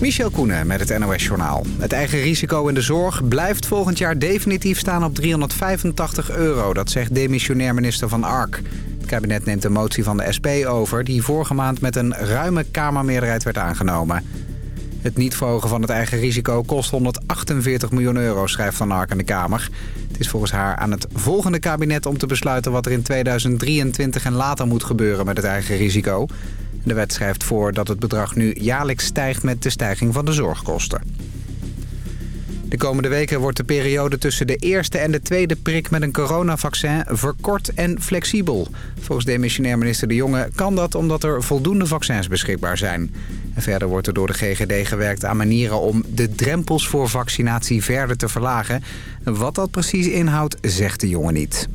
Michel Koenen met het NOS-journaal. Het eigen risico in de zorg blijft volgend jaar definitief staan op 385 euro. Dat zegt demissionair minister Van Ark. Het kabinet neemt een motie van de SP over... die vorige maand met een ruime Kamermeerderheid werd aangenomen. Het niet verhogen van het eigen risico kost 148 miljoen euro, schrijft Van Ark aan de Kamer. Het is volgens haar aan het volgende kabinet om te besluiten... wat er in 2023 en later moet gebeuren met het eigen risico... De wet schrijft voor dat het bedrag nu jaarlijks stijgt met de stijging van de zorgkosten. De komende weken wordt de periode tussen de eerste en de tweede prik met een coronavaccin verkort en flexibel. Volgens demissionair minister De Jonge kan dat omdat er voldoende vaccins beschikbaar zijn. En verder wordt er door de GGD gewerkt aan manieren om de drempels voor vaccinatie verder te verlagen. Wat dat precies inhoudt, zegt De Jonge niet.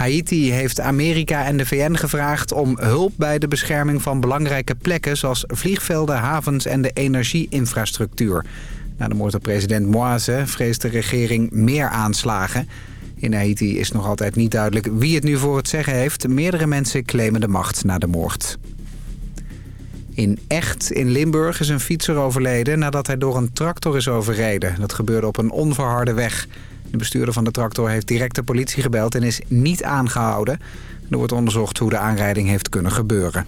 Haiti heeft Amerika en de VN gevraagd om hulp bij de bescherming van belangrijke plekken... zoals vliegvelden, havens en de energieinfrastructuur. Na de moord op president Moise vreest de regering meer aanslagen. In Haiti is nog altijd niet duidelijk wie het nu voor het zeggen heeft. Meerdere mensen claimen de macht na de moord. In Echt in Limburg is een fietser overleden nadat hij door een tractor is overreden. Dat gebeurde op een onverharde weg. De bestuurder van de tractor heeft direct de politie gebeld en is niet aangehouden. Er wordt onderzocht hoe de aanrijding heeft kunnen gebeuren.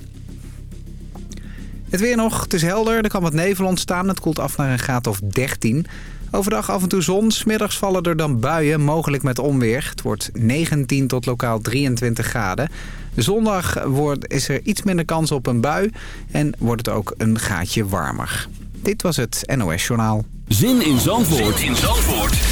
Het weer nog, het is helder, er kan wat nevel ontstaan. Het koelt af naar een graad of 13. Overdag af en toe zon, smiddags vallen er dan buien, mogelijk met onweer. Het wordt 19 tot lokaal 23 graden. Zondag wordt, is er iets minder kans op een bui en wordt het ook een gaatje warmer. Dit was het NOS Journaal. Zin in Zandvoort, zin in Zandvoort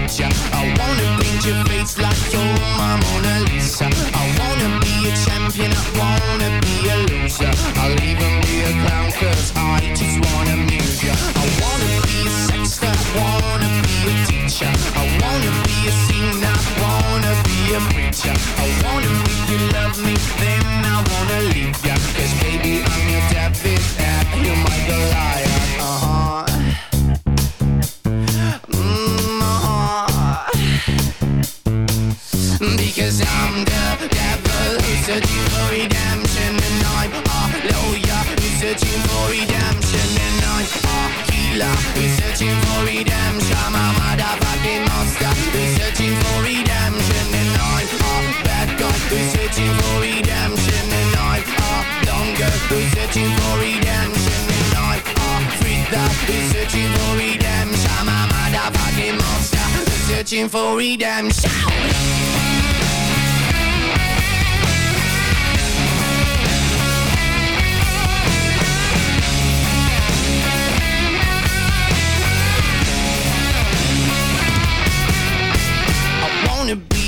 picture. I wanna paint your face like you're my Mona Lisa. I wanna be a champion, I wanna be a loser. I'll even be a clown cause I just wanna amuse ya. I wanna be a sexter, I wanna be a teacher. I wanna be a singer, I wanna be a preacher.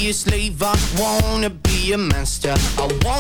Be a slave, I wanna be a master. I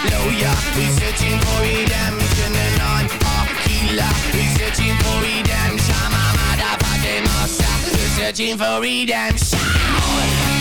a lawyer, researching for redemption And I'm a healer, researching for redemption. I'm a motherfucking monster, researching for redemption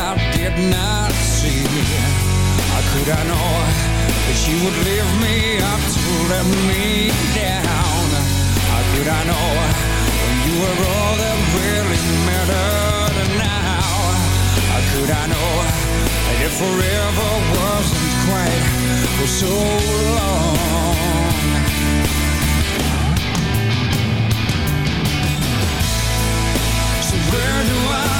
I did not see. How could I know that she would leave me up to let me down. How could I know when you were all that really mattered. Now How could I know that if forever wasn't quite for so long. So where do I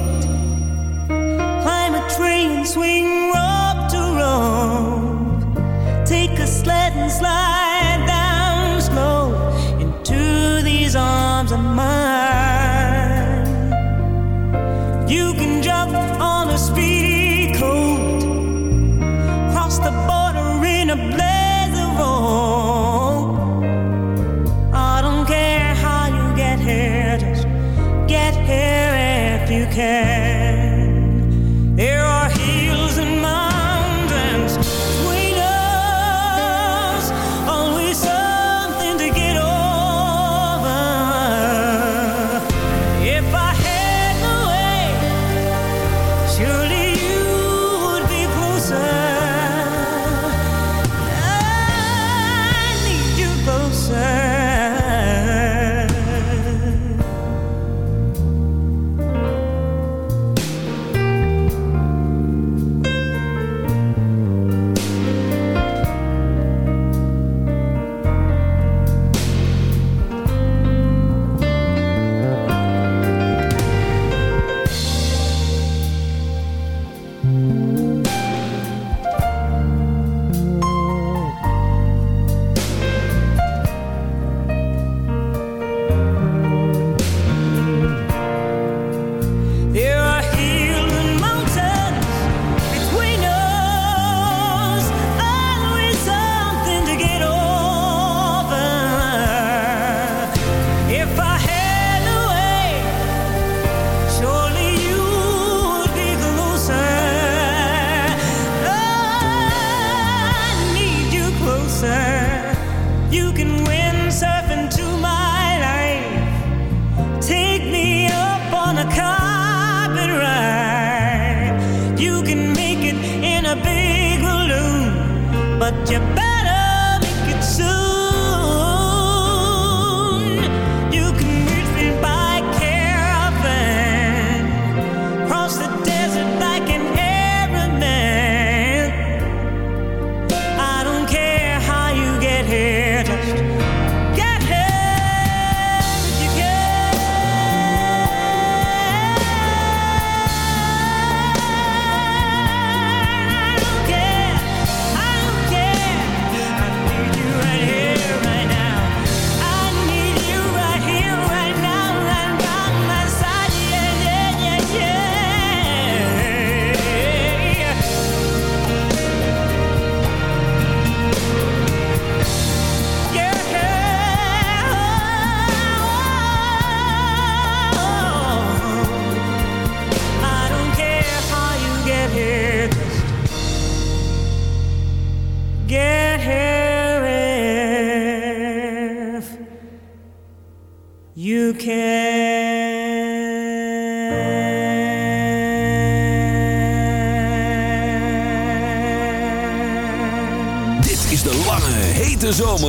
swing rope to rope. Take a sled and slide.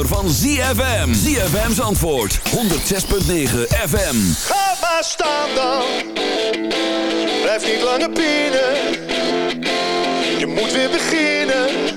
Van ZFM. ZFM's antwoord. 106.9 FM. Ga maar staan dan. Blijf niet langer binnen. Je moet weer beginnen.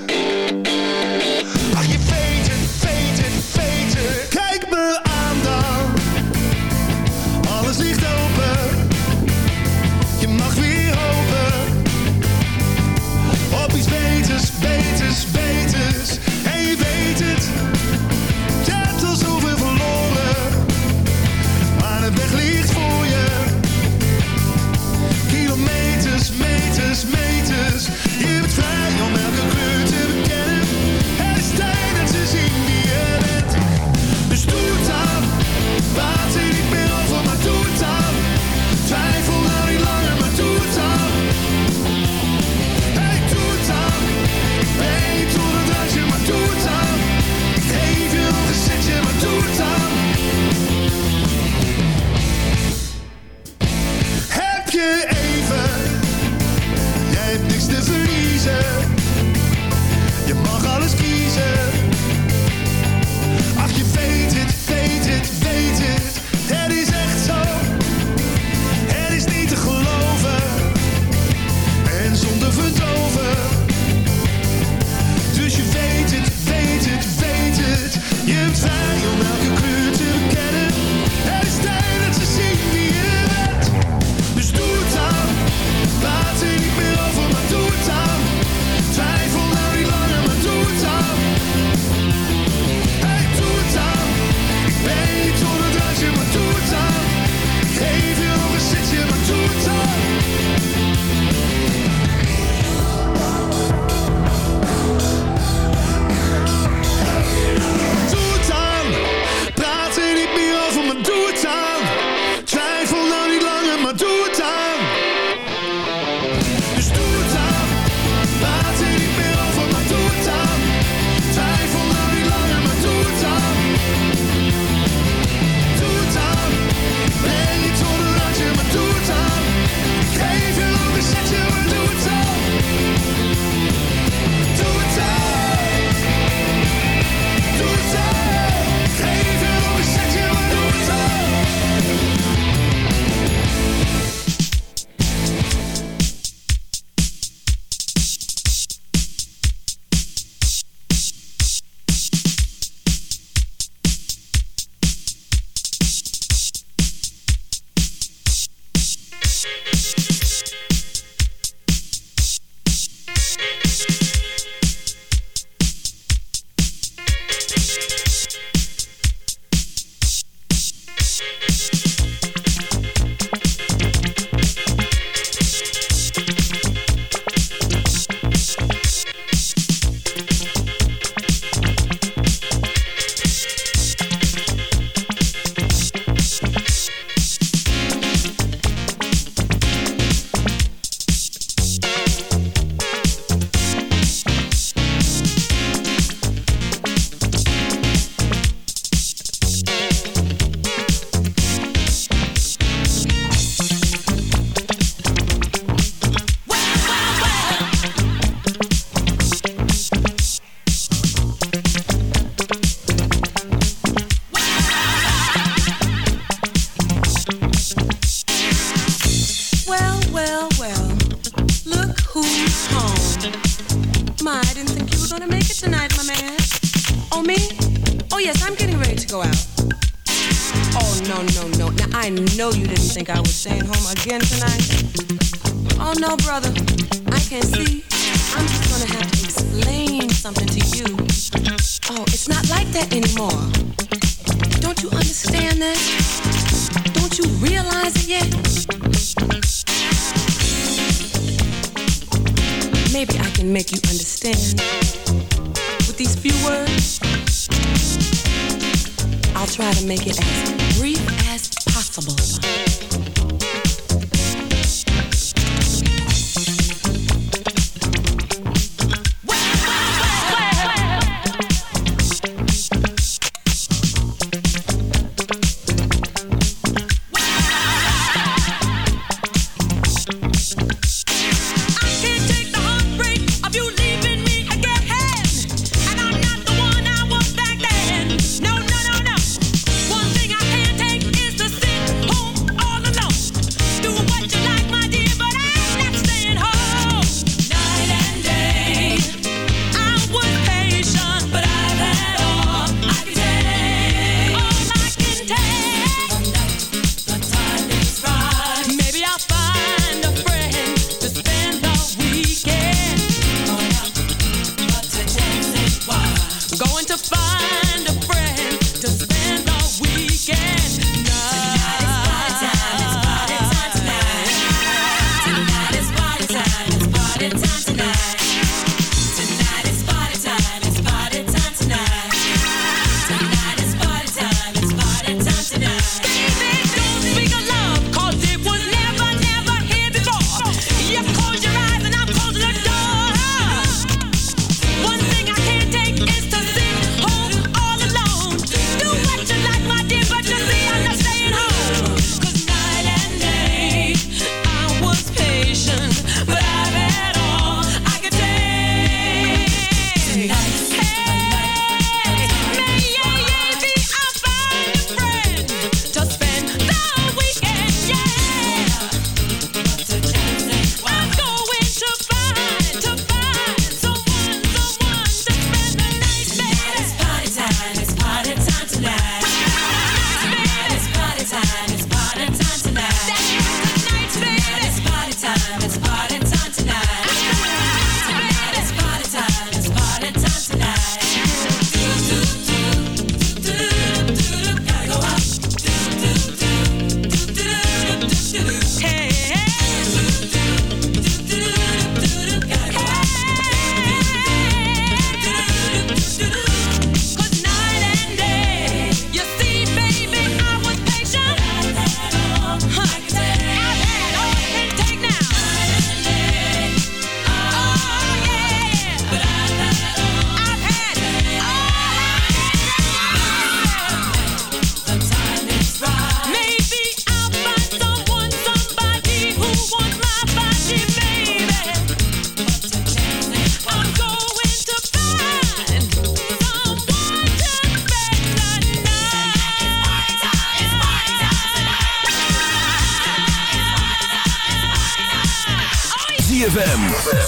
you do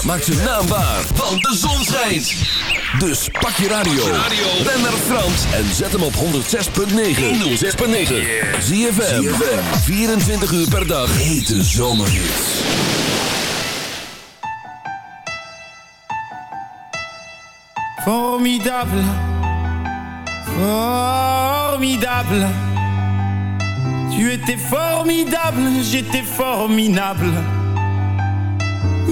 Maak zijn naam waar, want de zon schijnt. Dus pak je radio. Ben naar Frans en zet hem op 106.9. 106.9. Zie je 24 uur per dag. Hete zomerhits. Formidable. Formidable. Tu étais formidable, j'étais formidable.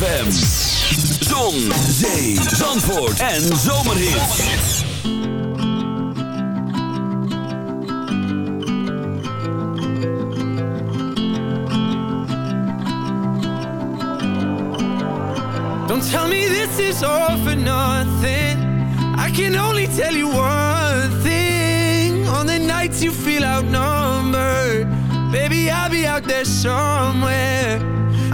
ZFM. Zon, zee, zandvoort en. Don't tell me this is all for nothing. I can only tell you one thing. On the nights you feel outnumbered, baby, I'll be out there somewhere.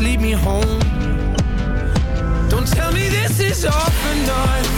lead me home. Don't tell me this is all for nothing.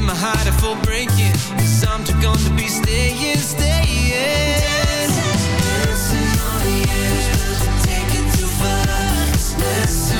breaking my heart if for breaking. Cause I'm too gone to be staying, staying. Dancing, dancing on the edge Cause taking too far. Let's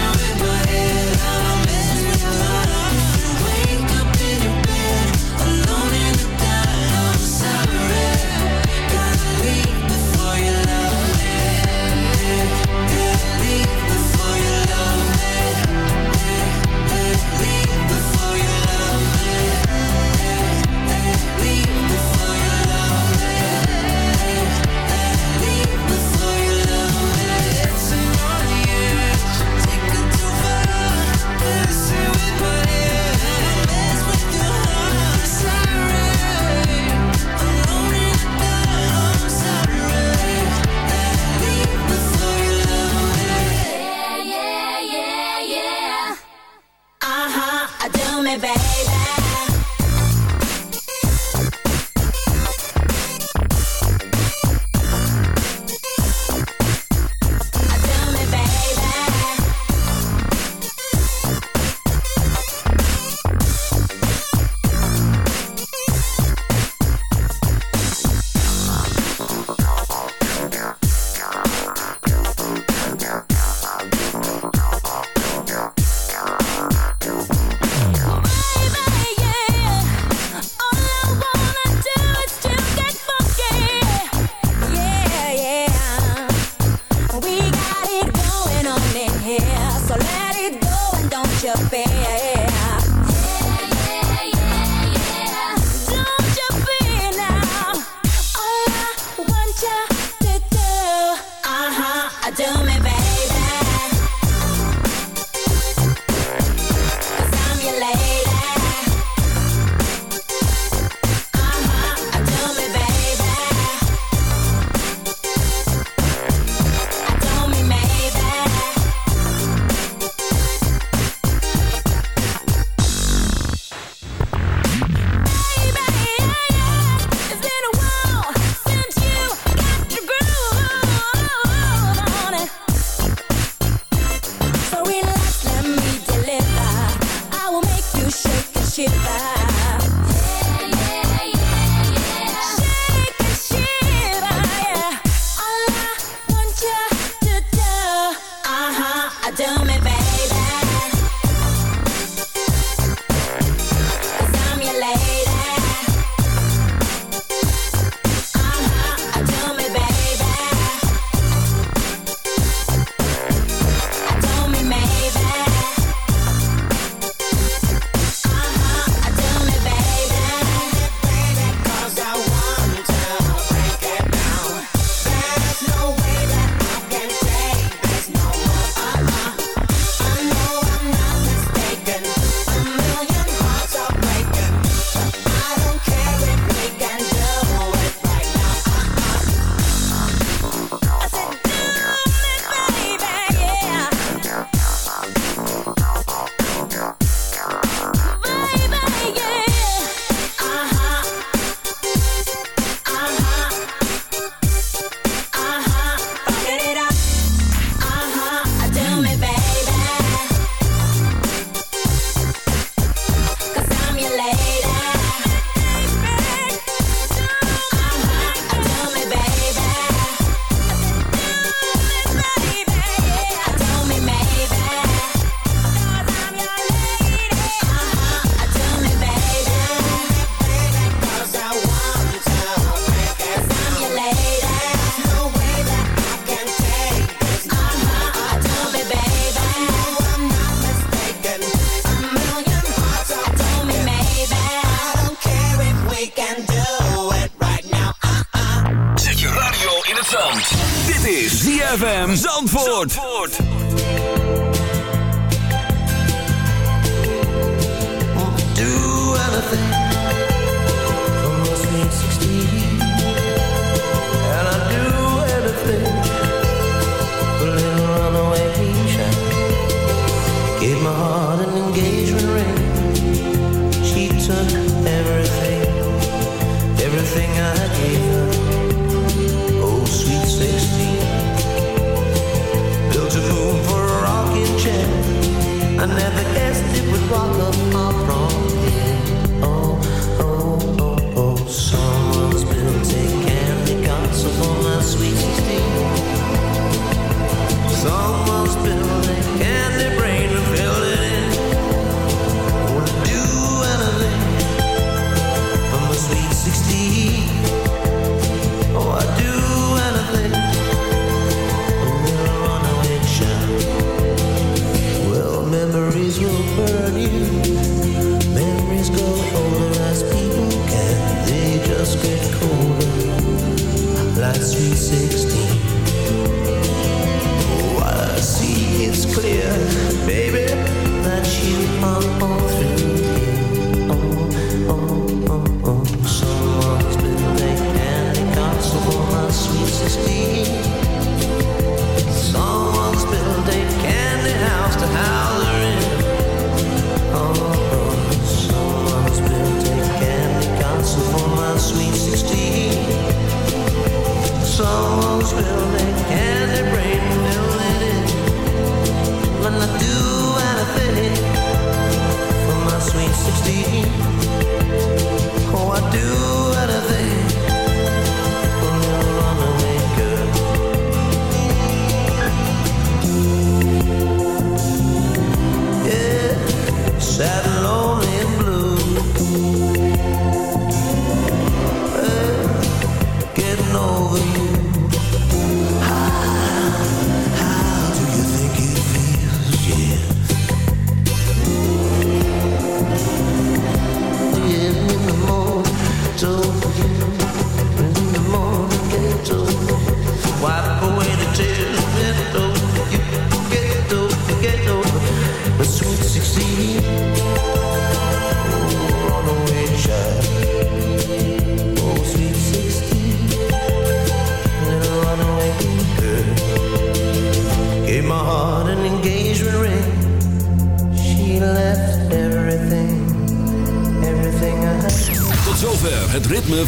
Don't.